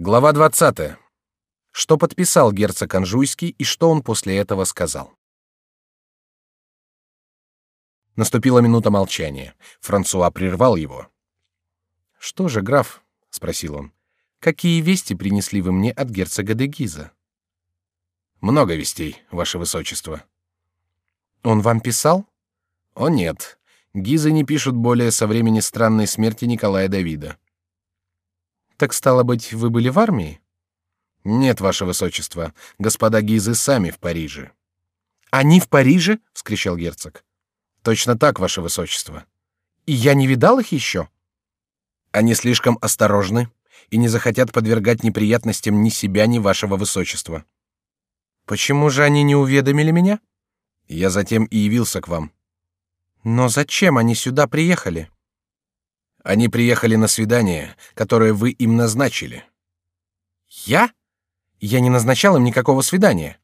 Глава 20. Что подписал герцог Анжуйский и что он после этого сказал? Наступила минута молчания. Франсуа прервал его. Что же, граф, спросил он, какие вести принесли вы мне от герцога де Гиза? Много вестей, ваше высочество. Он вам писал? О нет, Гизы не пишут более со времени странной смерти Николая Давида. Так стало быть, вы были в армии? Нет, ваше высочество, господа Гизы сами в Париже. Они в Париже? – вскричал герцог. Точно так, ваше высочество. И я не видал их еще. Они слишком осторожны и не захотят подвергать неприятностям ни себя, ни вашего высочества. Почему же они не уведомили меня? Я затем и явился к вам. Но зачем они сюда приехали? Они приехали на свидание, которое вы им назначили. Я? Я не назначал им никакого свидания.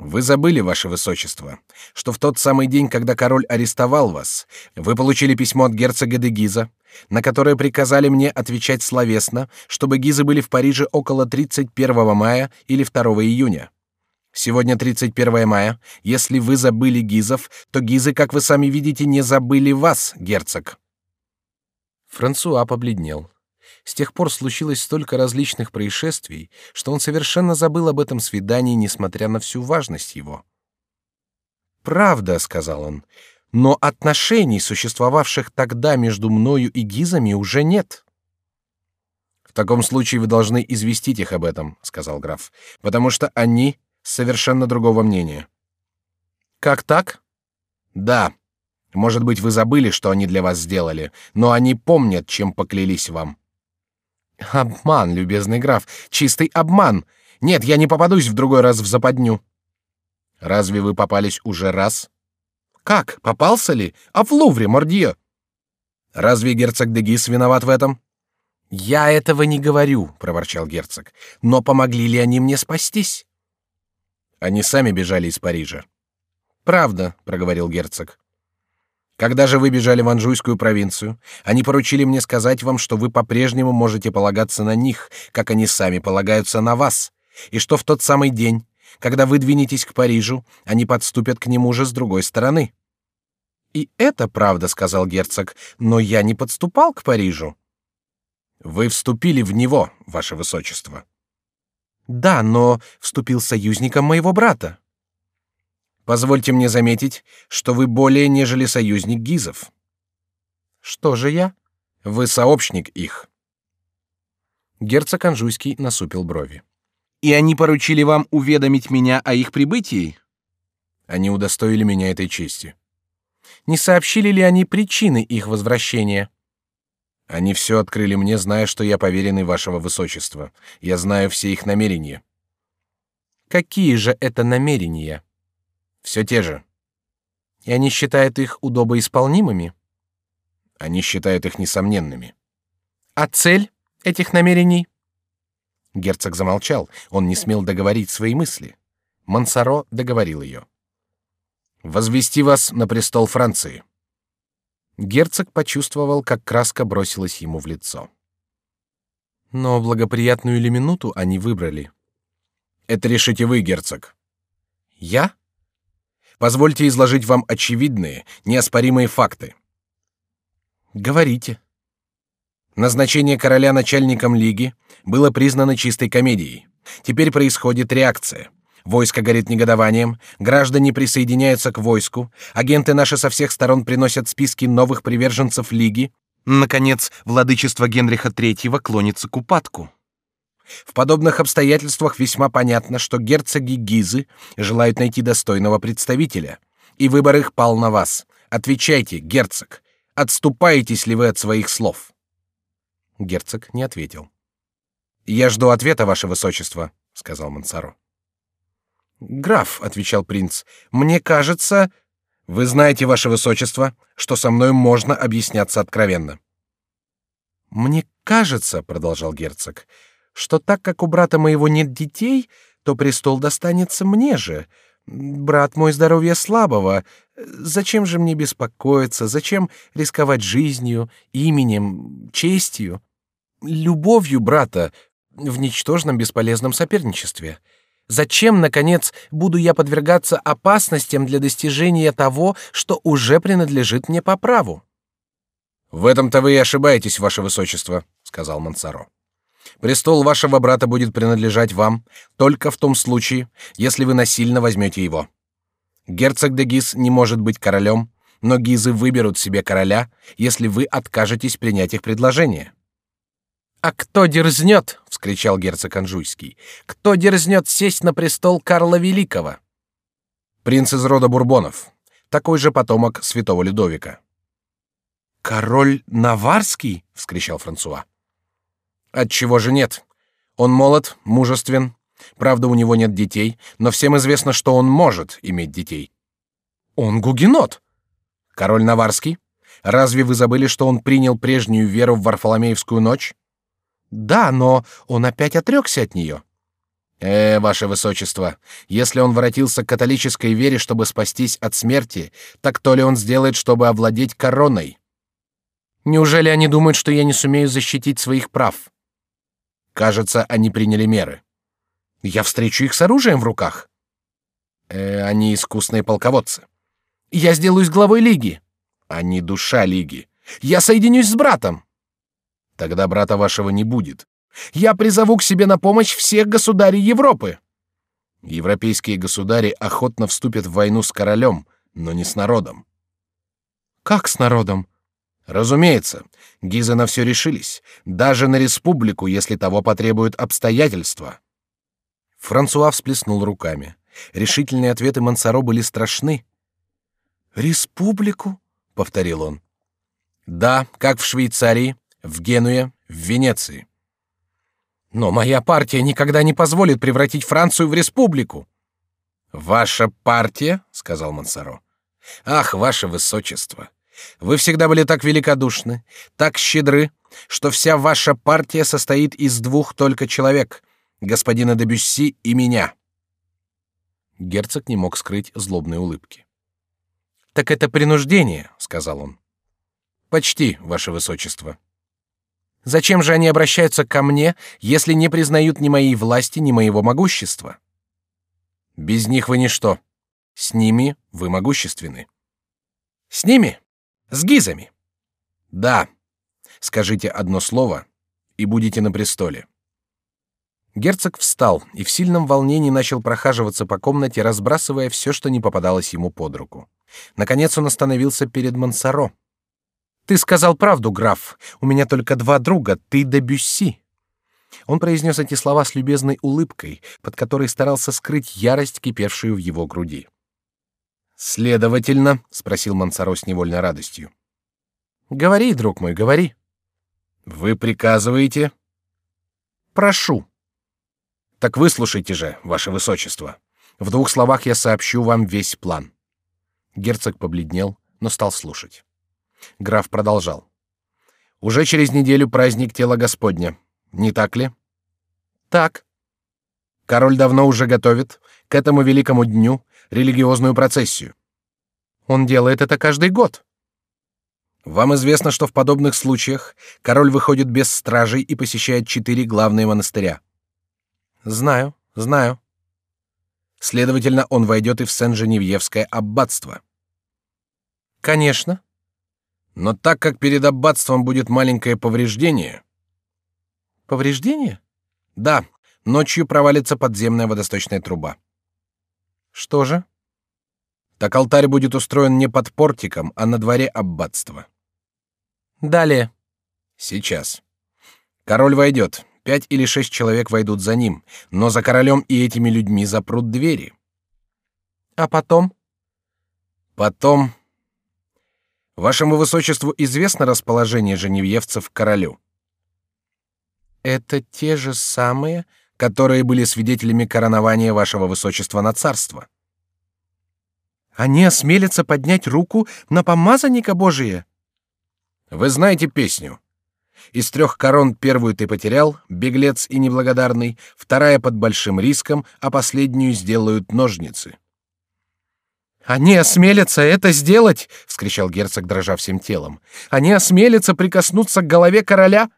Вы забыли, ваше высочество, что в тот самый день, когда король арестовал вас, вы получили письмо от герцога де Гиза, на которое приказали мне отвечать словесно, чтобы Гизы были в Париже около 31 мая или 2 июня. Сегодня 31 мая. Если вы забыли Гизов, то Гизы, как вы сами видите, не забыли вас, герцог. Франсуа побледнел. С тех пор случилось столько различных происшествий, что он совершенно забыл об этом свидании, несмотря на всю важность его. Правда, сказал он, но отношений, существовавших тогда между мною и Гизами, уже нет. В таком случае вы должны известить их об этом, сказал граф, потому что они совершенно другого мнения. Как так? Да, может быть, вы забыли, что они для вас сделали, но они помнят, чем поклялись вам. Обман, любезный граф, чистый обман. Нет, я не попадусь в другой раз в западню. Разве вы попались уже раз? Как? Попался ли? А в Лувре, мордье? Разве герцог де Гис виноват в этом? Я этого не говорю, проворчал герцог. Но помогли ли они мне спастись? Они сами бежали из Парижа. Правда, проговорил герцог. Когда же вы бежали в Анжуйскую провинцию, они поручили мне сказать вам, что вы по-прежнему можете полагаться на них, как они сами полагаются на вас, и что в тот самый день, когда вы двинетесь к Парижу, они подступят к нему же с другой стороны. И это правда, сказал герцог, но я не подступал к Парижу. Вы вступили в него, ваше высочество. Да, но вступил союзником моего брата. Позвольте мне заметить, что вы более нежели союзник гизов. Что же я? Вы сообщник их. Герцог Анжуйский насупил брови. И они поручили вам уведомить меня о их прибытии? Они удостоили меня этой чести. Не сообщили ли они причины их возвращения? Они все открыли мне, зная, что я поверенный вашего высочества. Я знаю все их намерения. Какие же это намерения? Все те же. И они считают их удобоисполнимыми? Они считают их несомненными. А цель этих намерений? Герцог замолчал. Он не смел договорить свои мысли. Мансаро договорил ее. Возвести вас на престол Франции. Герцог почувствовал, как краска бросилась ему в лицо. Но благоприятную ли минуту они выбрали? Это решите вы, герцог. Я? Позвольте изложить вам очевидные, неоспоримые факты. Говорите. Назначение короля начальником лиги было признано чистой комедией. Теперь происходит реакция. Войско горит негодованием, граждане присоединяются к войску, агенты наши со всех сторон приносят списки новых приверженцев лиги. Наконец, владычество Генриха III клонится к упадку. В подобных обстоятельствах весьма понятно, что герцоги Гизы желают найти достойного представителя, и выбор их пал на вас. Отвечайте, герцог, отступаетесь ли вы от своих слов? Герцог не ответил. Я жду ответа, ваше высочество, сказал Мансаро. Граф, отвечал принц, мне кажется, вы знаете, ваше высочество, что со мной можно объясняться откровенно. Мне кажется, продолжал герцог, что так как у брата моего нет детей, то престол достанется мне же. Брат мой здоровье слабого. Зачем же мне беспокоиться? Зачем рисковать жизнью, именем, честью, любовью брата? в ничтожном бесполезном соперничестве. Зачем, наконец, буду я подвергаться опасностям для достижения того, что уже принадлежит мне по праву? В этом-то вы и ошибаетесь, ваше высочество, сказал Мансаро. Престол вашего брата будет принадлежать вам только в том случае, если вы насильно возьмете его. Герцог де Гиз не может быть королем, но Гизы выберут себе короля, если вы откажетесь принять их предложение. А кто дерзнет, вскричал герцог Анжуйский, кто дерзнет сесть на престол Карла Великого? Принц из рода Бурбонов, такой же потомок святого Людовика. Король Наварский, вскричал Франсуа. От чего же нет? Он молод, мужествен. Правда, у него нет детей, но всем известно, что он может иметь детей. Он гугенот. Король Наварский? Разве вы забыли, что он принял прежнюю веру в Варфоломеевскую ночь? Да, но он опять отрекся от нее. Э, ваше высочество, если он воротился к католической вере, чтобы спастись от смерти, так то ли он сделает, чтобы овладеть короной? Неужели они думают, что я не сумею защитить своих прав? Кажется, они приняли меры. Я встречу их с оружием в руках. Э, они искусные полководцы. Я сделаюсь главой лиги. Они душа лиги. Я соединюсь с братом. Тогда брата вашего не будет. Я призову к себе на помощь всех государей Европы. Европейские государи охотно вступят в войну с королем, но не с народом. Как с народом? Разумеется, Гизы на все решились, даже на республику, если того потребуют обстоятельства. Франсуа всплеснул руками. Решительные ответы Мансаро были страшны. Республику, повторил он. Да, как в Швейцарии, в Генуе, в Венеции. Но моя партия никогда не позволит превратить Францию в республику. Ваша партия, сказал Мансаро. Ах, ваше высочество, вы всегда были так великодушны, так щедры, что вся ваша партия состоит из двух только человек: господина де и меня. Герцог не мог скрыть злобной улыбки. Так это принуждение, сказал он. Почти, ваше высочество. Зачем же они обращаются ко мне, если не признают ни моей власти, ни моего могущества? Без них вы ничто. С ними вы могущественны. С ними? С гизами? Да. Скажите одно слово, и будете на престоле. Герцог встал и в сильном волнении начал прохаживаться по комнате, разбрасывая все, что не попадалось ему под руку. Наконец он остановился перед Мансаро. Ты сказал правду, граф. У меня только два друга, ты да Бюсси. Он произнес эти слова с любезной улыбкой, под которой старался скрыть ярость, кипевшую в его груди. Следовательно, спросил Мансаро с невольной радостью. Говори, друг мой, говори. Вы приказываете? Прошу. Так выслушайте же, ваше высочество. В двух словах я сообщу вам весь план. Герцог побледнел, но стал слушать. Граф продолжал. Уже через неделю праздник тела Господня, не так ли? Так. Король давно уже готовит к этому великому дню религиозную процессию. Он делает это каждый год. Вам известно, что в подобных случаях король выходит без стражей и посещает четыре главные монастыря. Знаю, знаю. Следовательно, он войдет и в Сен-Женевьевское аббатство. Конечно. Но так как перед аббатством будет маленькое повреждение... Повреждение? Да, ночью провалится подземная водосточная труба. Что же? Так алтарь будет устроен не под портиком, а на дворе аббатства. Далее. Сейчас. Король войдет. Пять или шесть человек войдут за ним, но за королем и этими людьми запрут двери. А потом? Потом Вашему высочеству известно расположение женевьевцев к королю. Это те же самые, которые были свидетелями коронования вашего высочества на царство. Они осмелятся поднять руку на помазанника Божия. Вы знаете песню. Из трех корон первую ты потерял, беглец и неблагодарный, вторая под большим риском, а последнюю сделают ножницы. Они осмелятся это сделать, вскричал герцог, дрожа всем телом. Они осмелятся прикоснуться к голове короля.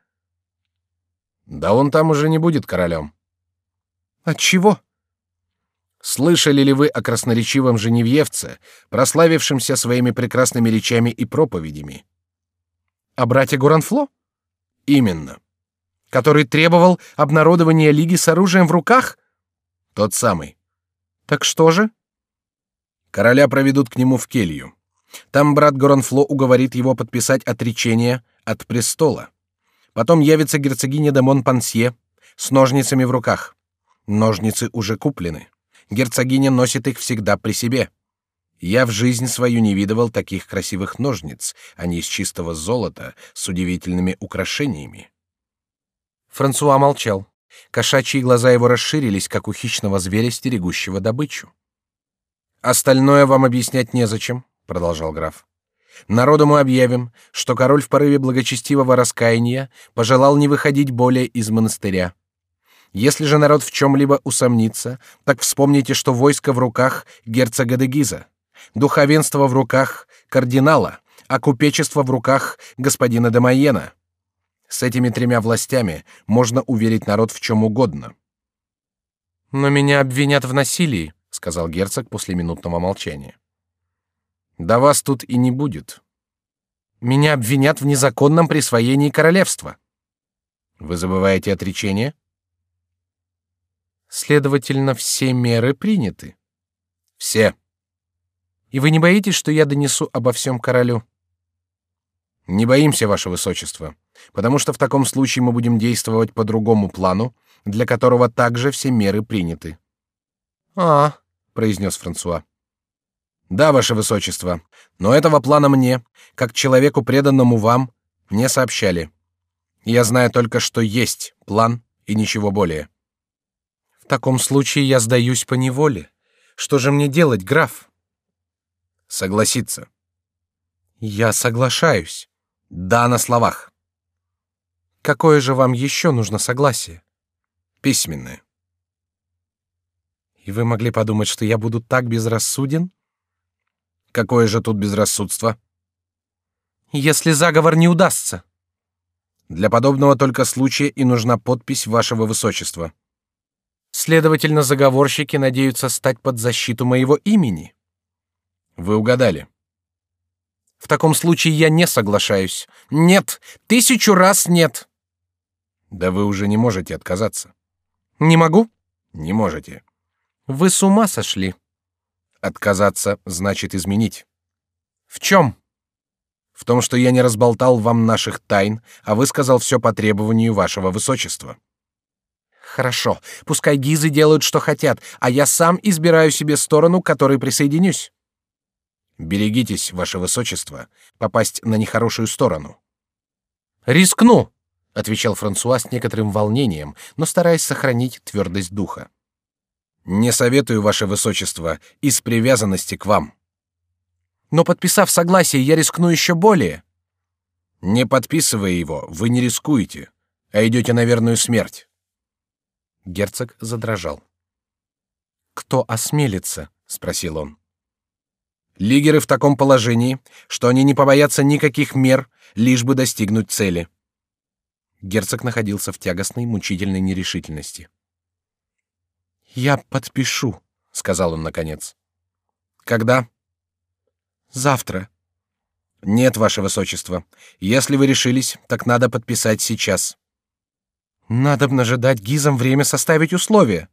Да он там уже не будет королем. От чего? Слышали ли вы о красноречивом женевьевце, прославившемся своими прекрасными речами и проповедями? О брате Гуранфло? Именно. Который требовал обнародования лиги с оружием в руках? Тот самый. Так что же? Короля проведут к нему в келью. Там брат Горанфло уговорит его подписать отречение от престола. Потом явится герцогиня де Монпансье с ножницами в руках. Ножницы уже куплены. Герцогиня носит их всегда при себе. Я в жизнь свою не видывал таких красивых ножниц. Они из чистого золота с удивительными украшениями. Франсуа молчал. Кошачьи глаза его расширились, как у хищного зверя, стерегущего добычу. Остальное вам объяснять незачем, продолжал граф. Народу мы объявим, что король в порыве благочестивого раскаяния пожелал не выходить более из монастыря. Если же народ в чем-либо усомнится, так вспомните, что войско в руках герцога де Гиза, духовенство в руках кардинала, а купечество в руках господина де Майена. С этими тремя властями можно уверить народ в чем угодно. Но меня обвинят в насилии, сказал герцог после минутного молчания. Да вас тут и не будет. Меня обвинят в незаконном присвоении королевства. Вы забываете отречение? Следовательно, все меры приняты. Все. И вы не боитесь, что я донесу обо всем королю? Не боимся, ваше высочество, потому что в таком случае мы будем действовать по другому плану, для которого также все меры приняты. А, произнес Франсуа. Да, ваше высочество, но этого плана мне, как человеку преданному вам, не сообщали. Я знаю только, что есть план и ничего более. В таком случае я сдаюсь по неволе. Что же мне делать, граф? Согласиться. Я соглашаюсь. Да, на словах. Какое же вам еще нужно согласие? Письменное. И вы могли подумать, что я буду так безрассуден? Какое же тут безрассудство? Если заговор не удастся. Для подобного только случая и нужна подпись вашего высочества. Следовательно, заговорщики надеются стать под защиту моего имени. Вы угадали. В таком случае я не соглашаюсь. Нет, тысячу раз нет. Да вы уже не можете отказаться. Не могу? Не можете. Вы с ума сошли. Отказаться значит изменить. В чем? В том, что я не разболтал вам наших тайн, а вы сказал все по требованию вашего высочества. Хорошо, пускай гизы делают, что хотят, а я сам избираю себе сторону, к которой присоединюсь. Берегитесь, ваше высочество, попасть на нехорошую сторону. Рискну, отвечал Франсуа с некоторым волнением, но стараясь сохранить твердость духа. Не советую, ваше высочество, из привязанности к вам. Но подписав согласие, я рискну еще более. Не подписывая его, вы не рискуете, а идете на верную смерть. Герцог задрожал. Кто осмелится? – спросил он. Лигеры в таком положении, что они не побоятся никаких мер, лишь бы достигнуть цели. Герцог находился в тягостной, мучительной нерешительности. Я подпишу, сказал он наконец. Когда? Завтра. Нет, ваше высочество. Если вы решились, так надо подписать сейчас. Надо бы нажидать гизам время составить условия.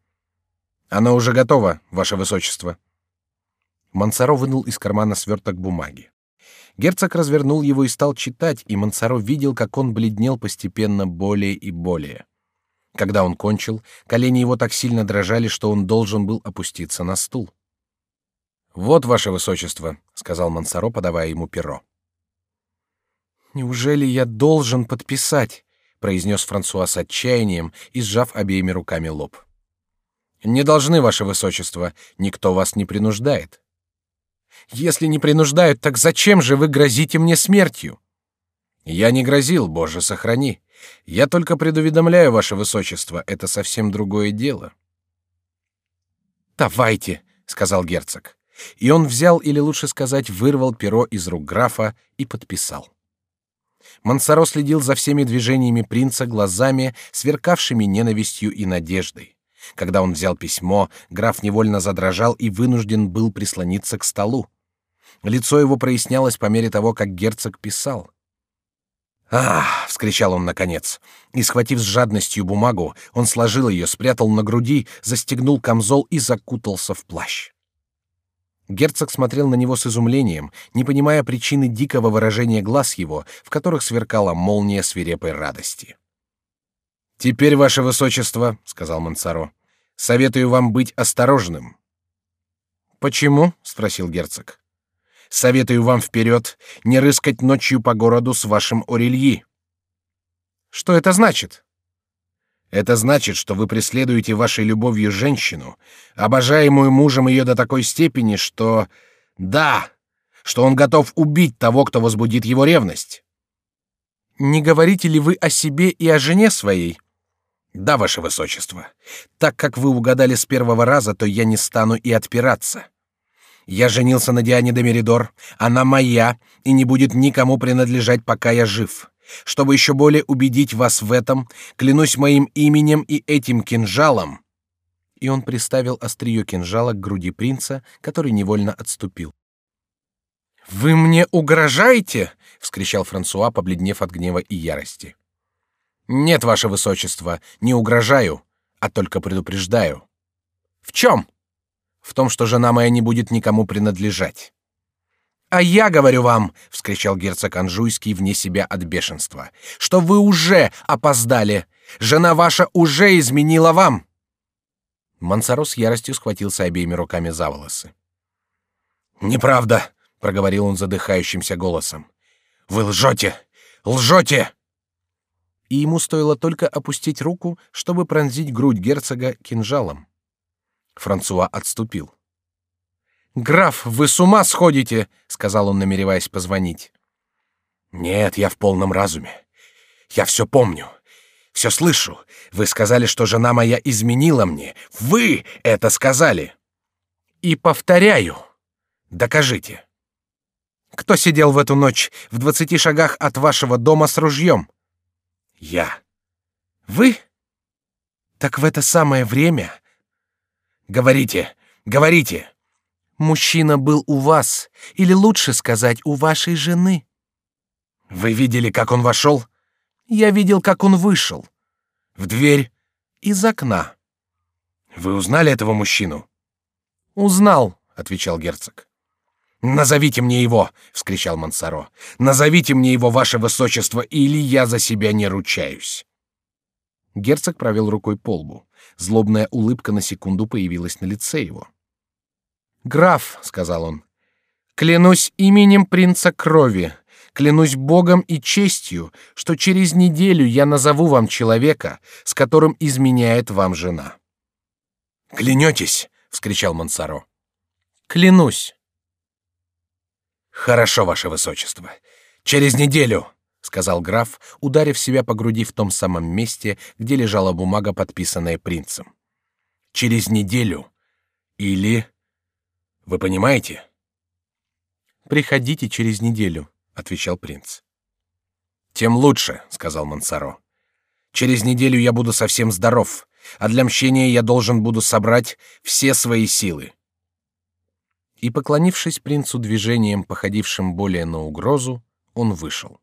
Оно уже готово, ваше высочество. Мансаро вынул из кармана сверток бумаги. Герцог развернул его и стал читать, и Мансаро видел, как он бледнел постепенно более и более. Когда он кончил, колени его так сильно дрожали, что он должен был опуститься на стул. Вот ваше высочество, сказал Мансаро, подавая ему перо. Неужели я должен подписать? Произнес Франсуа с отчаянием и сжав обеими руками лоб. Не должны, ваше высочество, никто вас не принуждает. Если не принуждают, так зачем же вы грозите мне смертью? Я не грозил, Боже, сохрани. Я только предуведомляю ваше высочество, это совсем другое дело. Давайте, сказал герцог, и он взял, или лучше сказать, вырвал перо из рук графа и подписал. Мансаро следил за всеми движениями принца глазами, сверкавшими ненавистью и надеждой. Когда он взял письмо, граф невольно задрожал и вынужден был прислониться к столу. Лицо его прояснялось по мере того, как герцог писал. «Ах!» — вскричал он наконец. И, схватив с жадностью бумагу, он сложил ее, спрятал на груди, застегнул камзол и закутался в плащ. Герцог смотрел на него с изумлением, не понимая причины дикого выражения глаз его, в которых сверкала молния свирепой радости. «Теперь, ваше высочество», — сказал Мансаро, — «советую вам быть осторожным». «Почему?» — спросил герцог. Советую вам вперед не рыскать ночью по городу с вашим Орельи. Что это значит? Это значит, что вы преследуете вашей любовью женщину, обожаемую мужем ее до такой степени, что да, что он готов убить того, кто возбудит его ревность. Не говорите ли вы о себе и о жене своей? Да, ваше высочество. Так как вы угадали с первого раза, то я не стану и отпираться. Я женился на Диане де Меридор, она моя и не будет никому принадлежать, пока я жив. Чтобы еще более убедить вас в этом, клянусь моим именем и этим кинжалом. И он приставил острие кинжала к груди принца, который невольно отступил. Вы мне угрожаете? – вскричал Франсуа, побледнев от гнева и ярости. Нет, ваше высочество, не угрожаю, а только предупреждаю. В чем? в том, что жена моя не будет никому принадлежать. А я говорю вам, вскричал герцог Анжуйский вне себя от бешенства, что вы уже опоздали. Жена ваша уже изменила вам. Мансаро с яростью схватился обеими руками за волосы. Неправда, проговорил он задыхающимся голосом. Вы лжете, лжете. И ему стоило только опустить руку, чтобы пронзить грудь герцога кинжалом. Франсуа отступил. Граф, вы с ума сходите, сказал он, намереваясь позвонить. Нет, я в полном разуме. Я все помню, все слышу. Вы сказали, что жена моя изменила мне. Вы это сказали. И повторяю. Докажите. Кто сидел в эту ночь в двадцати шагах от вашего дома с ружьем? Я. Вы? Так в это самое время Говорите, говорите. Мужчина был у вас, или лучше сказать, у вашей жены. Вы видели, как он вошел? Я видел, как он вышел. В дверь из окна. Вы узнали этого мужчину? Узнал, отвечал герцог. Назовите мне его, вскричал Мансаро. Назовите мне его, ваше высочество, или я за себя не ручаюсь. Герцог провел рукой по лбу. Злобная улыбка на секунду появилась на лице его. Граф, сказал он, клянусь именем принца крови, клянусь Богом и честью, что через неделю я назову вам человека, с которым изменяет вам жена. Клянетесь? вскричал Мансаро. Клянусь. Хорошо, ваше высочество. Через неделю сказал граф, ударив себя по груди в том самом месте, где лежала бумага, подписанная принцем. Через неделю или вы понимаете? Приходите через неделю, отвечал принц. Тем лучше, сказал Мансаро. Через неделю я буду совсем здоров, а для мщения я должен буду собрать все свои силы. И поклонившись принцу движением, походившим более на угрозу, он вышел.